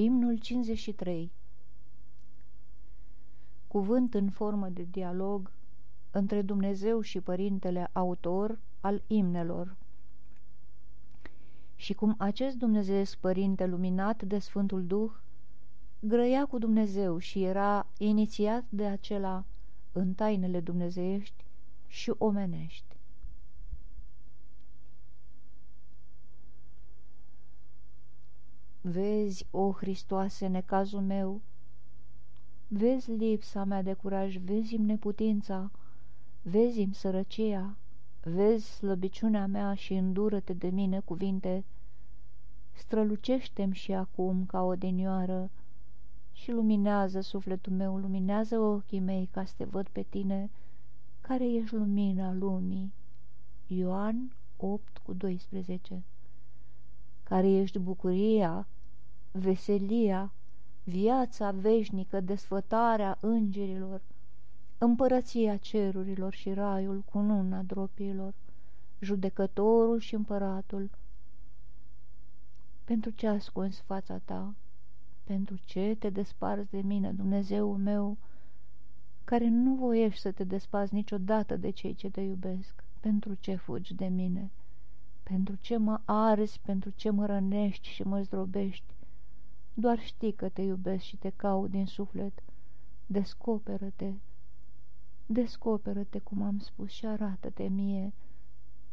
Imnul 53 Cuvânt în formă de dialog între Dumnezeu și Părintele autor al imnelor. Și cum acest Dumnezeu Părinte luminat de Sfântul Duh grăia cu Dumnezeu și era inițiat de acela în tainele dumnezeiești și omenești. Vezi, o Hristoase, necazul meu, vezi lipsa mea de curaj, vezi-mi neputința, vezi-mi sărăcia, vezi slăbiciunea mea și îndură-te de mine cuvinte, strălucește-mi și acum ca o denioară și luminează sufletul meu, luminează ochii mei ca să te văd pe tine, care ești lumina lumii. Ioan 8 cu 12 Care ești bucuria, veselia, viața veșnică, desfătarea îngerilor, împărăția cerurilor și raiul cu nuna dropilor, judecătorul și împăratul. Pentru ce ascunzi fața ta? Pentru ce te desparți de mine, Dumnezeul meu, care nu voiești să te despazi niciodată de cei ce te iubesc? Pentru ce fugi de mine? Pentru ce mă arzi, pentru ce mă rănești și mă zdrobești? Doar știi că te iubesc și te caut din suflet. Descoperă-te, descoperă-te, cum am spus, și arată-te mie,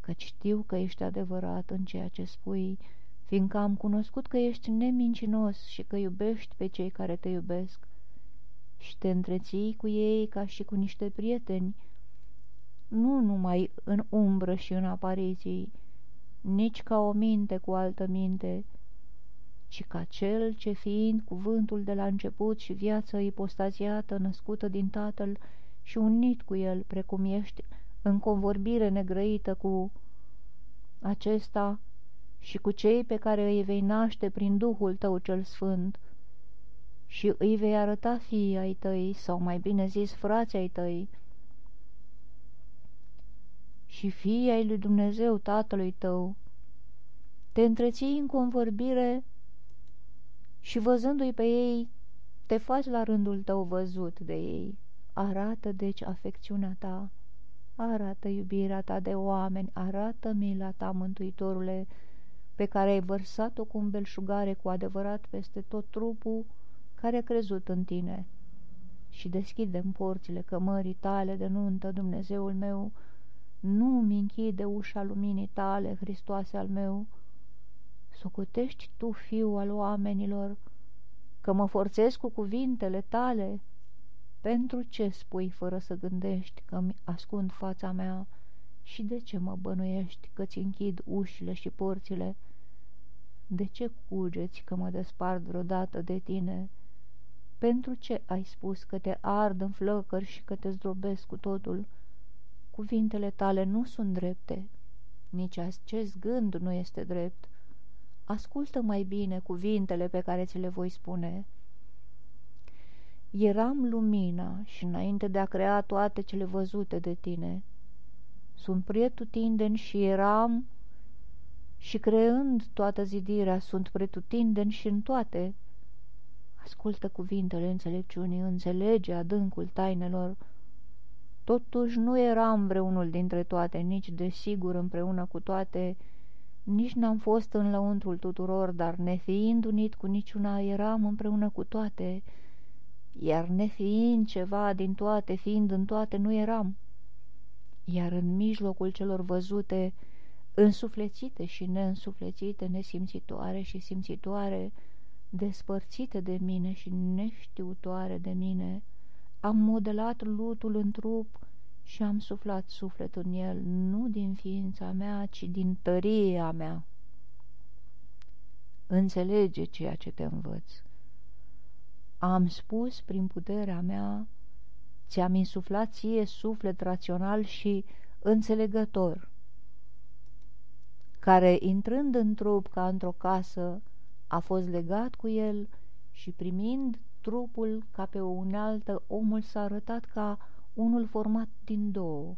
că știu că ești adevărat în ceea ce spui, fiindcă am cunoscut că ești nemincinos și că iubești pe cei care te iubesc și te întreții cu ei ca și cu niște prieteni, nu numai în umbră și în apariții, nici ca o minte cu altă minte, ci ca cel ce fiind cuvântul de la început și viața ipostaziată, născută din Tatăl și unit cu el, precum ești, în convorbire negrăită cu acesta și cu cei pe care îi vei naște prin Duhul tău cel Sfânt, și îi vei arăta fiii ai tăi, sau mai bine zis frații ai tăi, și fiii ai lui Dumnezeu Tatălui tău, te întreții în convorbire și văzându-i pe ei, te faci la rândul tău văzut de ei. Arată, deci, afecțiunea ta, arată iubirea ta de oameni, arată mila ta, Mântuitorule, pe care ai vărsat-o cu un belșugare cu adevărat peste tot trupul care a crezut în tine. Și deschidem porțile cămării tale de nuntă, Dumnezeul meu, nu-mi închide ușa luminii tale, Hristoase al meu, Socotești tu, fiu al oamenilor, că mă forțez cu cuvintele tale? Pentru ce spui fără să gândești că-mi ascund fața mea și de ce mă bănuiești că-ți închid ușile și porțile? De ce cugeți că mă despart vreodată de tine? Pentru ce ai spus că te ard în flăcări și că te zdrobesc cu totul? Cuvintele tale nu sunt drepte, nici acest gând nu este drept ascultă mai bine cuvintele pe care ți le voi spune. Eram lumina și înainte de a crea toate cele văzute de tine. Sunt pretutindeni și eram și creând toată zidirea sunt pretutindeni și în toate. Ascultă cuvintele înțelepciunii, înțelege adâncul tainelor. Totuși nu eram vreunul dintre toate, nici desigur împreună cu toate, nici n-am fost în lăuntrul tuturor, dar nefiind unit cu niciuna, eram împreună cu toate, iar nefiind ceva din toate, fiind în toate, nu eram. Iar în mijlocul celor văzute, însuflețite și neînsuflețite, nesimțitoare și simțitoare, despărțite de mine și neștiutoare de mine, am modelat lutul în trup și am suflat sufletul în el, nu din ființa mea, ci din tăria mea. Înțelege ceea ce te învăț. Am spus prin puterea mea, ți-am insuflat ție suflet rațional și înțelegător, care, intrând în trup ca într-o casă, a fost legat cu el și primind trupul ca pe o unealtă, omul s-a arătat ca unul format din două.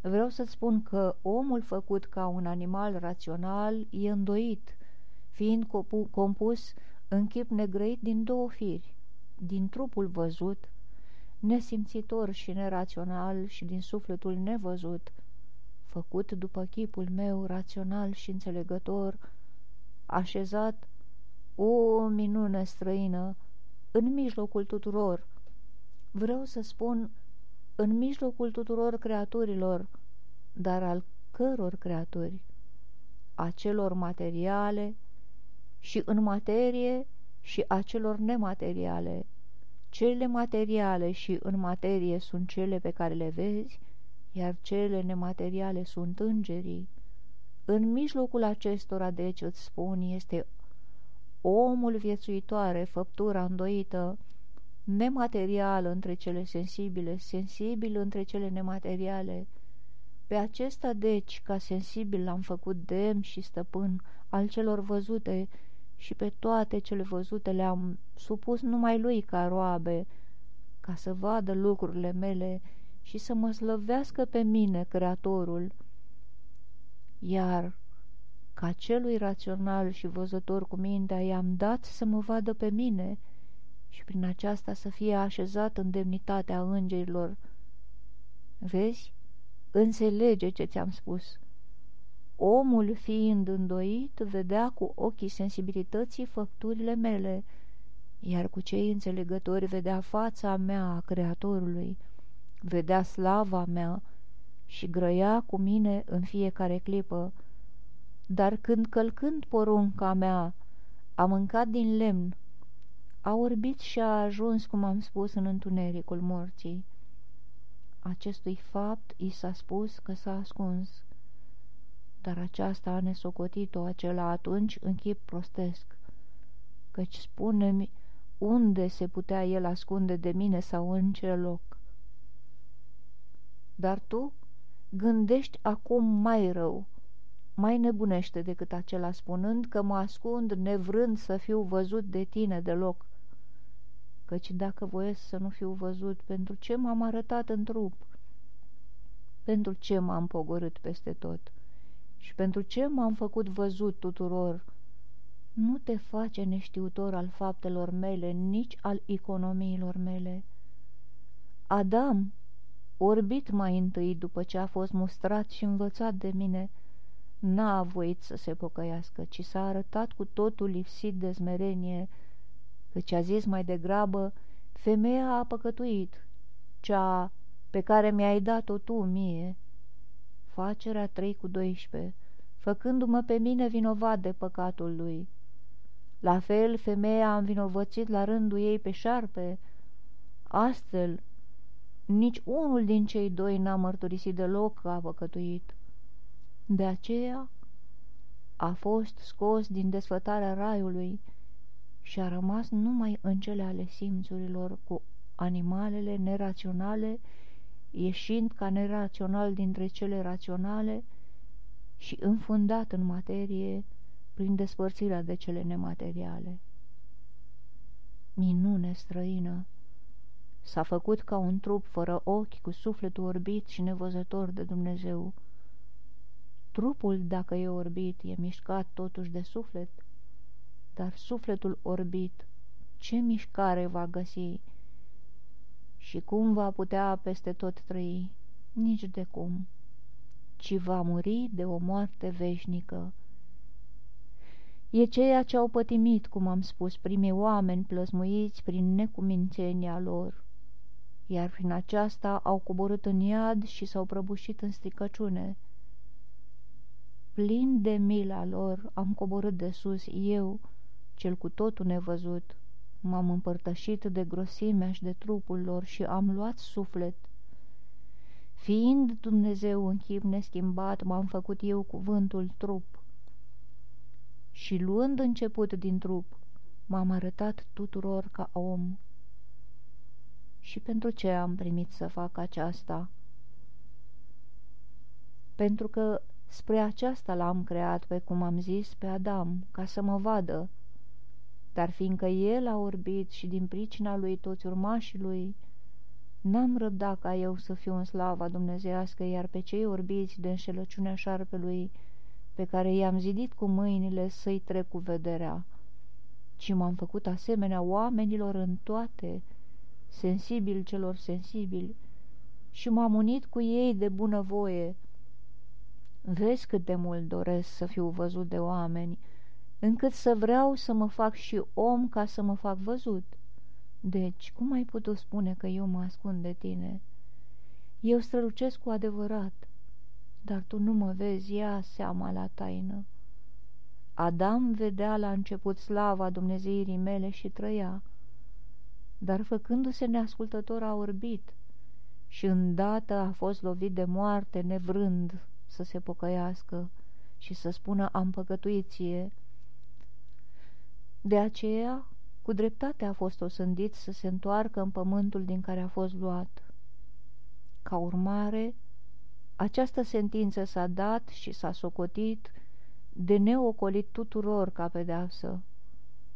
Vreau să-ți spun că omul făcut ca un animal rațional e îndoit, fiind compus în chip negrăit din două firi, din trupul văzut, nesimțitor și nerațional și din sufletul nevăzut, făcut după chipul meu rațional și înțelegător, așezat, o minune străină, în mijlocul tuturor. Vreau să spun, în mijlocul tuturor creaturilor, dar al căror creaturi? A celor materiale și în materie și a celor nemateriale. Cele materiale și în materie sunt cele pe care le vezi, iar cele nemateriale sunt îngerii. În mijlocul acestora, deci, îți spun, este omul viețuitoare, făptura îndoită, nematerială între cele sensibile, sensibil între cele nemateriale. Pe acesta, deci, ca sensibil l-am făcut demn și stăpân al celor văzute și pe toate cele văzute le-am supus numai lui ca roabe, ca să vadă lucrurile mele și să mă slăvească pe mine, Creatorul. Iar ca celui rațional și văzător cu mintea i-am dat să mă vadă pe mine și prin aceasta să fie așezat în demnitatea îngerilor. Vezi? Înțelege ce ți-am spus. Omul, fiind îndoit, vedea cu ochii sensibilității făpturile mele, iar cu cei înțelegători vedea fața mea a Creatorului, vedea slava mea și grăia cu mine în fiecare clipă. Dar când călcând porunca mea, a mâncat din lemn, a orbit și a ajuns, cum am spus, în întunericul morții. Acestui fapt i s-a spus că s-a ascuns, dar aceasta a nesocotit-o acela atunci în chip prostesc, căci spune-mi unde se putea el ascunde de mine sau în ce loc. Dar tu gândești acum mai rău, mai nebunește decât acela spunând că mă ascund nevrând să fiu văzut de tine deloc. Căci dacă voiesc să nu fiu văzut, pentru ce m-am arătat în trup? Pentru ce m-am pogorât peste tot? Și pentru ce m-am făcut văzut tuturor? Nu te face neștiutor al faptelor mele, nici al economiilor mele. Adam, orbit mai întâi după ce a fost mustrat și învățat de mine, n-a voit să se pocăiască, ci s-a arătat cu totul lipsit de smerenie, căci a zis mai degrabă, femeia a păcătuit, cea pe care mi-ai dat-o tu mie. Facerea 3 cu 12, făcându-mă pe mine vinovat de păcatul lui. La fel, femeia a învinovățit la rândul ei pe șarpe. Astfel, nici unul din cei doi n-a mărturisit deloc că a păcătuit. De aceea a fost scos din desfătarea raiului și a rămas numai în cele ale simțurilor cu animalele neraționale, ieșind ca nerațional dintre cele raționale și înfundat în materie prin despărțirea de cele nemateriale. Minune străină! S-a făcut ca un trup fără ochi, cu sufletul orbit și nevăzător de Dumnezeu. Trupul, dacă e orbit, e mișcat totuși de suflet, dar sufletul orbit, ce mișcare va găsi și cum va putea peste tot trăi? Nici de cum, ci va muri de o moarte veșnică. E ceea ce au pătimit, cum am spus, primii oameni plăsmuiți prin necumințenia lor, iar prin aceasta au coborât în iad și s-au prăbușit în stricăciune. Plin de mila lor am coborât de sus eu, cel cu totul nevăzut, m-am împărtășit de grosimea și de trupul lor și am luat suflet. Fiind Dumnezeu în chip neschimbat, m-am făcut eu cuvântul trup. Și luând început din trup, m-am arătat tuturor ca om. Și pentru ce am primit să fac aceasta? Pentru că spre aceasta l-am creat, pe cum am zis, pe Adam, ca să mă vadă, dar fiindcă el a orbit și din pricina lui toți urmașii lui, n-am răbdat ca eu să fiu în slava dumnezească, iar pe cei orbiți de înșelăciunea șarpelui, pe care i-am zidit cu mâinile să-i trec cu vederea, ci m-am făcut asemenea oamenilor în toate, sensibil celor sensibili, și m-am unit cu ei de bunăvoie. Vezi cât de mult doresc să fiu văzut de oameni, încât să vreau să mă fac și om ca să mă fac văzut. Deci, cum ai putut spune că eu mă ascund de tine? Eu strălucesc cu adevărat, dar tu nu mă vezi, ia seama la taină. Adam vedea la început slava Dumnezeirii mele și trăia, dar făcându-se neascultător a orbit și îndată a fost lovit de moarte nevrând să se pocăiască și să spună am păcătuiție. De aceea, cu dreptate a fost osândit să se întoarcă în pământul din care a fost luat. Ca urmare, această sentință s-a dat și s-a socotit de neocolit tuturor ca pedeapsă.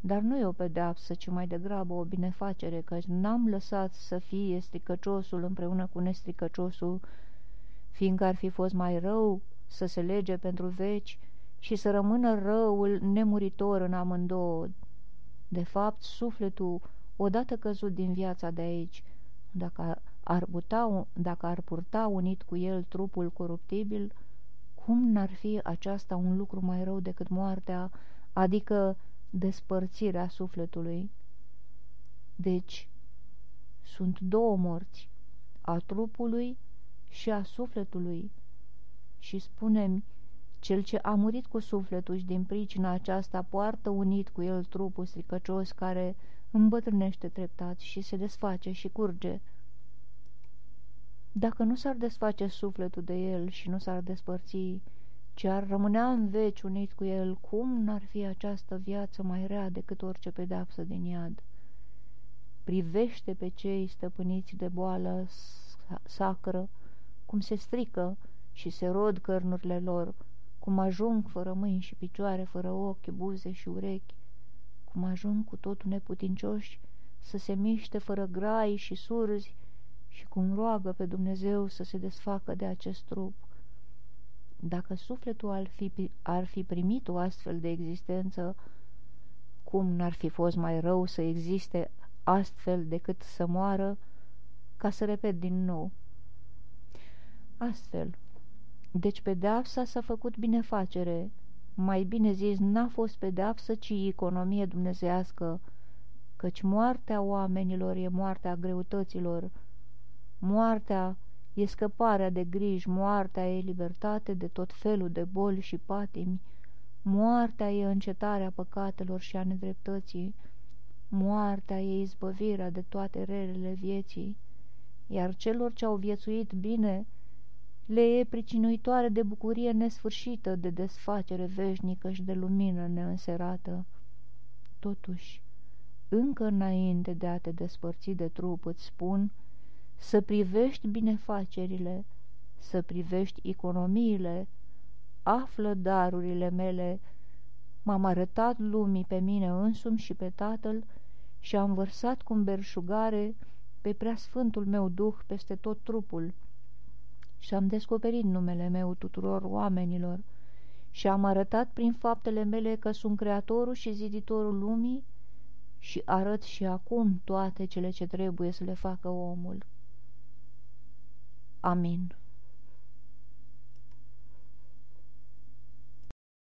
Dar nu e o pedeapsă, ci mai degrabă o binefacere, că n-am lăsat să fie stricăciosul împreună cu nestricăciosul, fiindcă ar fi fost mai rău să se lege pentru veci și să rămână răul nemuritor în amândouă. De fapt, sufletul, odată căzut din viața de aici, dacă ar, putea, dacă ar purta unit cu el trupul coruptibil, cum n-ar fi aceasta un lucru mai rău decât moartea, adică despărțirea sufletului? Deci, sunt două morți, a trupului și a sufletului. Și spune-mi, cel ce a murit cu sufletul și din pricina aceasta poartă unit cu el trupul stricăcios care îmbătrânește treptat și se desface și curge, dacă nu s-ar desface sufletul de el și nu s-ar despărți, ci ar rămânea în veci unit cu el, cum n-ar fi această viață mai rea decât orice pedeapsă din iad? Privește pe cei stăpâniți de boală sacră, cum se strică și se rod cărnurile lor, cum ajung fără mâini și picioare, fără ochi, buze și urechi, cum ajung cu totul neputincioși să se miște fără grai și surzi, și cum roagă pe Dumnezeu să se desfacă de acest trup. Dacă sufletul ar fi, ar fi primit o astfel de existență, cum n-ar fi fost mai rău să existe astfel decât să moară, ca să repet din nou. Astfel, deci pedeapsa s-a făcut binefacere, mai bine zis, n-a fost pedeapsă, ci economie dumnezească, căci moartea oamenilor e moartea greutăților, Moartea e scăparea de griji, moartea e libertate de tot felul de boli și patimi, moartea e încetarea păcatelor și a nedreptății, moartea e izbăvirea de toate relele vieții, iar celor ce au viețuit bine le e pricinuitoare de bucurie nesfârșită, de desfacere veșnică și de lumină neînserată. Totuși, încă înainte de a te despărți de trup, îți spun să privești binefacerile, să privești economiile, află darurile mele, m-am arătat lumii pe mine însumi și pe Tatăl și am vărsat cu berșugare pe preasfântul meu duh peste tot trupul și am descoperit numele meu tuturor oamenilor și am arătat prin faptele mele că sunt creatorul și ziditorul lumii și arăt și acum toate cele ce trebuie să le facă omul. Amin.